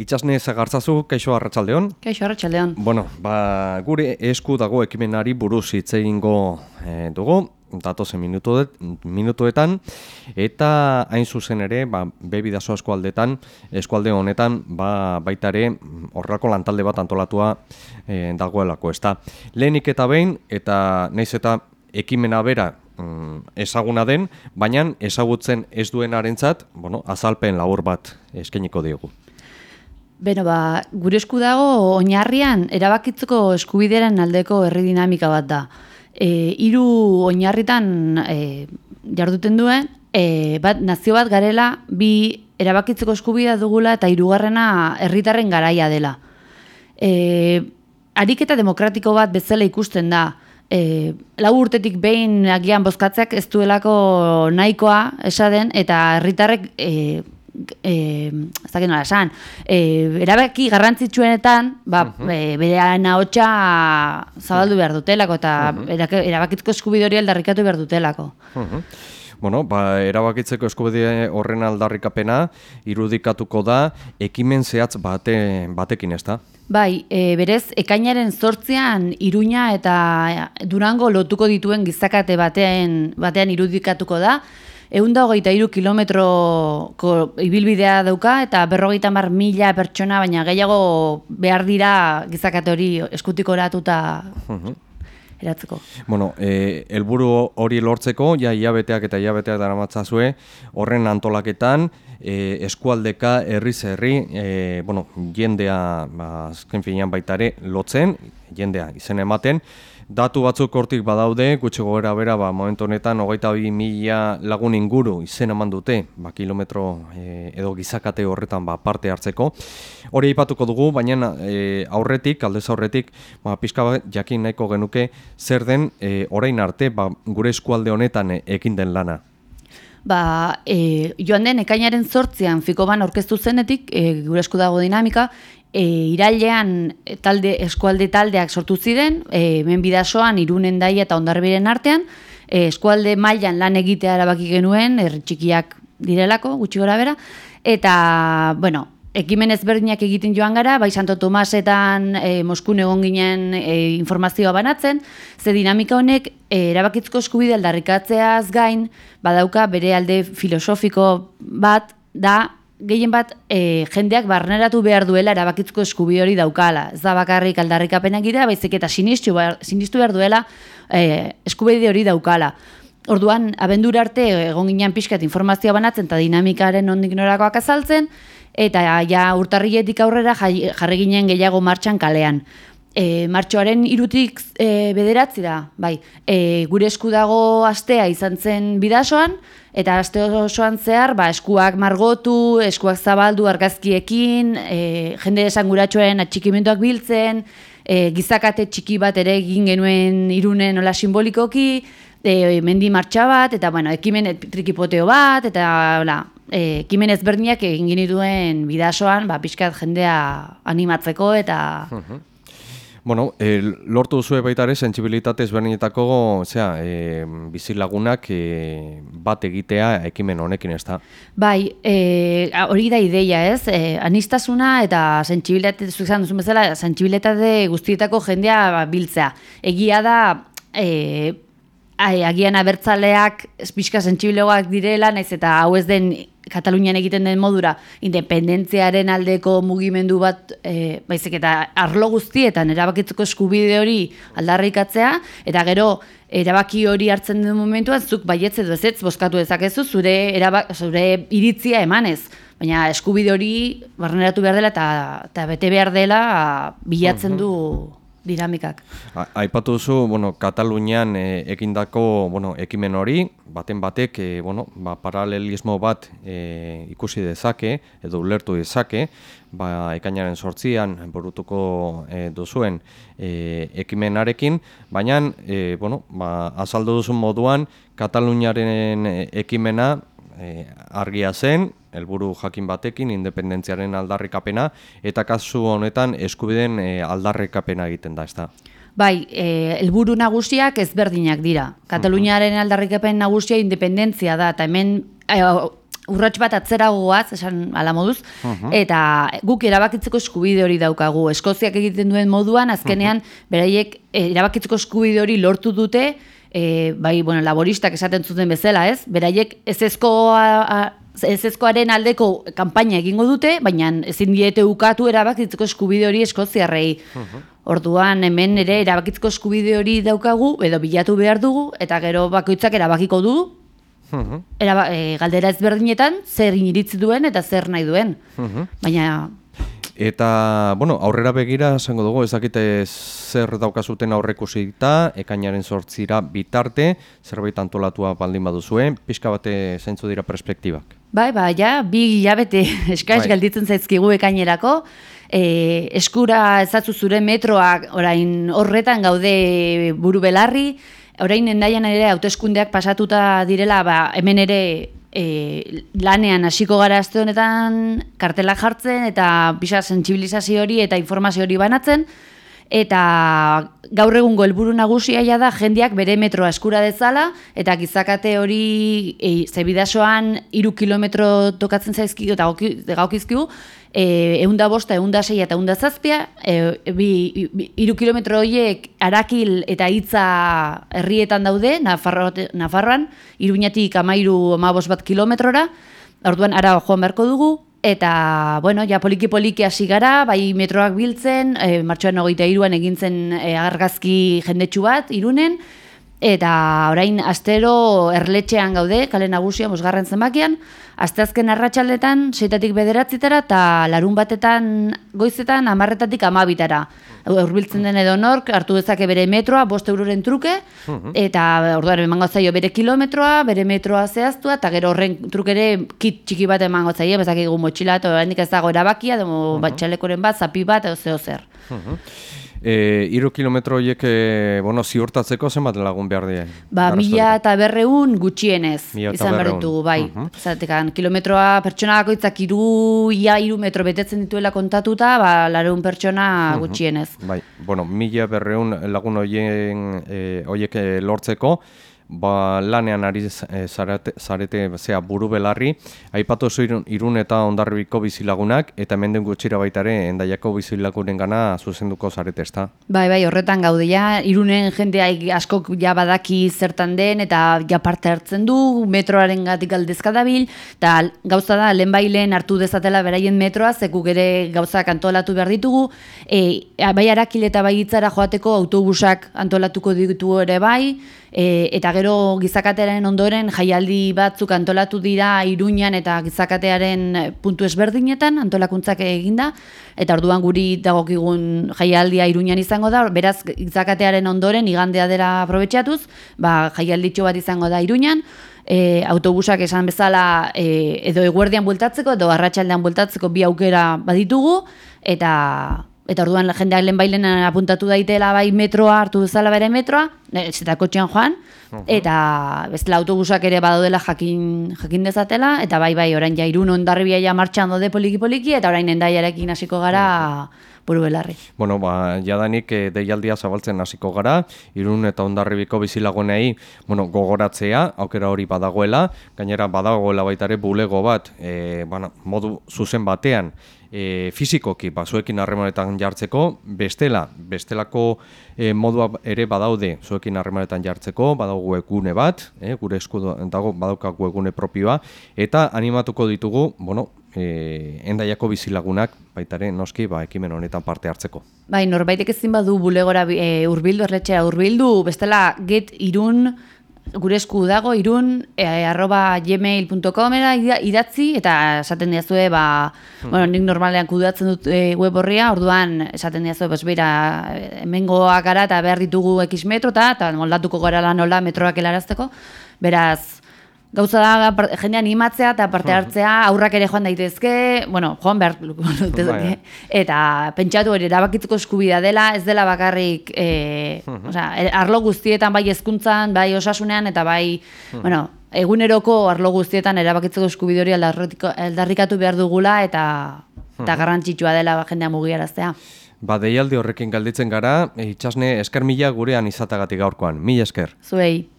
Itxasne zagartzazu, kaixo arratsaldeon. Kaixo arratsaldeon. Bueno, ba, gure esku dago ekimenari buruz hitz egingo e, dugu, datozen minutuetan, eta hain zuzen ere, ba, bebidazo eskualdetan, eskualde honetan, ba, baita ere, horrako lantalde bat antolatua e, dagoelako, ez da. Lehenik eta behin, eta naiz eta ekimena bera mm, ezaguna den, baina ezagutzen ez duenarentzat, bueno, azalpen labur bat eskeniko diogu. Beno, ba, gure esku dago oinarrian erabakitzeko eskubideren aldeko herri dinamika bat da. E, iru oinarritan e, jarduten duen, e, bat, nazio bat garela, bi erabakitzeko eskubidea dugula eta hirugarrena herritarren garaia dela. E, ariketa demokratiko bat bezala ikusten da, e, lau urtetik behin agian bozkatzeak ez duelako nahikoa esaden, eta herritarrek e, eh ez dakit nola esan, eh erabaki garrantzitsuenetan, ba uh -huh. e, bere ahotsa zabaldu behar dutelako eta uh -huh. erabakitzeko eskubide hori aldarrikatu behar dutelako. Bueno, ba, erabakitzeko eskubide horren aldarrikapena irudikatuko da ekimen zehatz bate, batekin ez da? Bai, e, berez, ekainaren zortzean Iruña eta Durango lotuko dituen gizakate batean, batean irudikatuko da, Eunda hogeita iru kilometroko ibilbidea dauka eta berrogeita mar mila pertsona, baina gehiago behar dira gizakate hori eskutiko eratuta eratzeko. Bueno, e, elburu hori lortzeko, ja iabeteak eta iabeteak dara matzazue, horren antolaketan, e, eskualdeka herri zerri, e, bueno, jendea, ba, azken finean baitare, lotzen, jendea izen ematen, Datu batzuk hortik badaude, gutxi gobera bera, ba, momentu honetan, hogeita bi mila lagun inguru izen eman dute, ba, kilometro e, edo gizakate horretan ba, parte hartzeko. Hori ipatuko dugu, baina e, aurretik, aldez aurretik, ba, pixka bat jakin nahiko genuke, zer den e, orain arte ba, gure eskualde honetan ekin den lana. Ba, e, joan den, ekainaren zortzian, fiko ban orkestu zenetik, e, gure esku dago dinamika, e, irailean talde eskualde taldeak sortu ziren, e, menbidasoan irunen daia eta ondarbiren artean, e, eskualde mailan lan egitea erabaki genuen, herri txikiak direlako, gutxi gora bera, eta, bueno, ekimen ezberdinak egiten joan gara, bai Santo Tomasetan e, Moskun egon ginen e, informazioa banatzen, ze dinamika honek e, erabakitzko eskubide aldarrikatzeaz gain, badauka bere alde filosofiko bat, da gehien bat e, jendeak barneratu behar duela erabakitzko eskubi hori daukala. Ez da bakarrik aldarrikapena egitea, baizik eta sinistu, sinistu behar duela e, eskubide hori daukala. Orduan, abendura arte egon ginen pixkat informazioa banatzen eta dinamikaren ondik norakoak azaltzen, eta ja urtarrietik aurrera jarri ginen gehiago martxan kalean. E, martxoaren irutik e, bederatzi da, bai, e, gure esku dago astea izan zen bidasoan, eta aste osoan zehar, ba, eskuak margotu, eskuak zabaldu argazkiekin, e, jende esanguratxoen atxikimenduak biltzen, e, gizakate txiki bat ere egin genuen irunen nola simbolikoki, e, mendi martxa bat, eta bueno, ekimen trikipoteo bat, eta hola, e, ekimen ezberdinak egin genituen bidasoan, ba, pixkat jendea animatzeko, eta... Bueno, e, lortu duzu baita ere, sensibilitate ezberdinetako e, bizilagunak e, bat egitea ekimen honekin ez da? Bai, e, hori da ideia ez, e, anistasuna eta sensibilitate, zuzan duzun bezala, sensibilitate guztietako jendea ba, biltzea. Egia da, e, agian abertzaleak espizka sentsibilegoak direla, naiz eta hau ez den Katalunian egiten den modura independentziaren aldeko mugimendu bat e, baizik eta arlo guztietan erabakitzeko eskubide hori aldarrikatzea eta gero erabaki hori hartzen den momentuan zuk baietz edo ez bozkatu dezakezu zure erabak, zure iritzia emanez. Baina eskubide hori barneratu behar dela eta, eta bete behar dela bilatzen du dinamikak. Aipatu duzu, bueno, Katalunian e, ekindako, bueno, ekimen hori, baten batek, e, bueno, ba, paralelismo bat e, ikusi dezake, edo ulertu dezake, ba, ekainaren sortzian, borutuko e, duzuen e, ekimenarekin, baina, e, bueno, ba, azaldu duzun moduan, Kataluniaren ekimena e, argia zen, helburu jakin batekin independentziaren aldarrikapena eta kasu honetan eskubideen e, aldarrikapena egiten da, ezta. Bai, eh, helburu nagusiak ezberdinak dira. Kataluniaren aldarrikapen nagusia independentzia da eta hemen e, urrats bat atzera goaz, esan ala moduz, eta guk erabakitzeko eskubide hori daukagu. Eskoziak egiten duen moduan, azkenean, beraiek eh, erabakitzeko eskubide hori lortu dute, e, bai, bueno, laboristak esaten zuten bezala, ez? Beraiek ez ezezkoaren aldeko kanpaina egingo dute, baina ezin diete ukatu erabakitzeko eskubide hori eskoziarrei. Orduan hemen ere erabakitzeko eskubide hori daukagu, edo bilatu behar dugu, eta gero bakoitzak erabakiko du, Eraba, e, galdera ezberdinetan, zer iniritzi duen eta zer nahi duen. Baina Eta, bueno, aurrera begira, esango dugu, ezakite zer daukazuten aurrekusita, ekainaren sortzira bitarte, zerbait antolatua baldin baduzuen, pixka bate zeintzu dira perspektibak. Bai, bai, ja, bi hilabete eskaiz Bai. galditzen zaizkigu ekainerako, e, eskura ezatzu zure metroak orain horretan gaude buru belarri, orain endaian ere hauteskundeak pasatuta direla, ba, hemen ere e, lanean hasiko gara aste honetan kartelak jartzen eta pisa sentsibilizazio hori eta informazio hori banatzen, eta gaur egungo helburu nagusia da jendeak bere metroa eskura dezala eta gizakate hori e, zebidasoan hiru kilometro tokatzen zaizkigu eta gaukizkigu e, eunda bosta, eunda sei eta eunda zazpia, e, bi, bi, iru kilometro horiek arakil eta hitza herrietan daude, Nafarro, Nafarroan, iruñatik amairu amabos bat kilometrora, orduan ara joan beharko dugu, eta, bueno, ja poliki-poliki hasi gara, bai metroak biltzen, e, martxoan hogeita iruan egintzen e, argazki jendetsu bat, irunen, eta orain astero erletxean gaude, kale nagusia, bosgarren zenbakian, asteazken arratsaldetan seitatik bederatzitara, eta larun batetan goizetan amarretatik amabitara. Urbiltzen den edo nork, hartu dezake bere metroa, bost euroren truke, eta orduan emango zaio bere kilometroa, bere metroa zehaztua, eta gero horren trukere kit txiki bat emango zaio, bezakigu motxila, eta ez dago erabakia, demo batxalekoren bat, zapi bat, edo zeo zer. E, iru kilometro horiek, e, bueno, ziurtatzeko zenbat lagun behar die? Ba, mila eta berreun gutxienez Mila izan behar ditugu, bai. Mhm. Zatekan, kilometroa pertsona bakoitzak iru, ia iru metro betetzen dituela kontatuta, ba, lareun pertsona gutxienez. Bai, bueno, mila berreun lagun horien, e, horiek e, lortzeko, ba, lanean ari z- e, zarete, zarete zea buru belarri, aipatu zu irun, irun eta ondarribiko bizilagunak, eta menden gutxira baitare endaiako bizilagunen gana zuzenduko zarete, ezta? Bai, bai, horretan gaude ja, irunen jendea askok ja badaki zertan den, eta ja parte hartzen du, metroaren gatik aldezka dabil, eta gauza da, lehen bailen hartu dezatela beraien metroa, zeku ere gauzak antolatu behar ditugu, e, bai arakil eta bai hitzara joateko autobusak antolatuko ditu ere bai, e, eta gero gizakatearen ondoren jaialdi batzuk antolatu dira Iruñan eta gizakatearen puntu ezberdinetan antolakuntzak eginda. Eta orduan guri dagokigun jaialdia Iruñan izango da. Beraz gizakatearen ondoren igandea dela aprobetxatuz ba jaialditxo bat izango da Iruñan. E, autobusak esan bezala e, edo eguerdian bueltatzeko edo arratsaldean bueltatzeko bi aukera baditugu. Eta Eta orduan jendeak lehen bailen apuntatu daitela bai metroa, hartu bezala bere metroa, ez eta kotxean joan, eta bestela autobusak ere badaudela jakin, jakin dezatela, eta bai bai orain ja irun ondarribia ja martxan dode poliki-poliki, eta orain endaiarekin hasiko gara buru belarri. Bueno, ba, jadanik e, deialdia zabaltzen hasiko gara, irun eta ondarribiko bizilagunei, bueno, gogoratzea, aukera hori badagoela, gainera badagoela baita ere bulego bat, e, bueno, modu zuzen batean, e, fizikoki ba, zuekin harremanetan jartzeko, bestela, bestelako e, modua ere badaude zuekin harremanetan jartzeko, badago webgune bat, e, gure esku dago badauka webgune propioa, eta animatuko ditugu, bueno, e, endaiako bizilagunak baitare noski ba, ekimen honetan parte hartzeko. Bai, norbaitek ezin badu bulegora e, urbildu, erletxea urbildu, bestela get irun, gure esku dago, irun, e, arroba gmail.com idatzi, eta esaten diazue, ba, bueno, nik normalean kudatzen dut e, web horria, orduan esaten diazue, bos, beira, hemengoak gara eta behar ditugu x metro, eta, eta moldatuko gara lan nola metroak helarazteko, beraz, Gauza da, jendea animatzea eta parte hartzea, aurrak ere joan daitezke, bueno, joan behar dute, Bai. eta pentsatu hori erabakitzeko eskubidea dela, ez dela bakarrik, e, osea, e- arlo guztietan bai hezkuntzan, bai osasunean, eta bai, bueno, eguneroko arlo guztietan erabakitzeko eskubide hori aldarrikatu behar dugula, eta, eta garrantzitsua dela ba, jendea mugiaraztea. Ba, deialdi horrekin galditzen gara, e, itxasne esker mila gurean izatagatik gaurkoan. Mila esker. Zuei.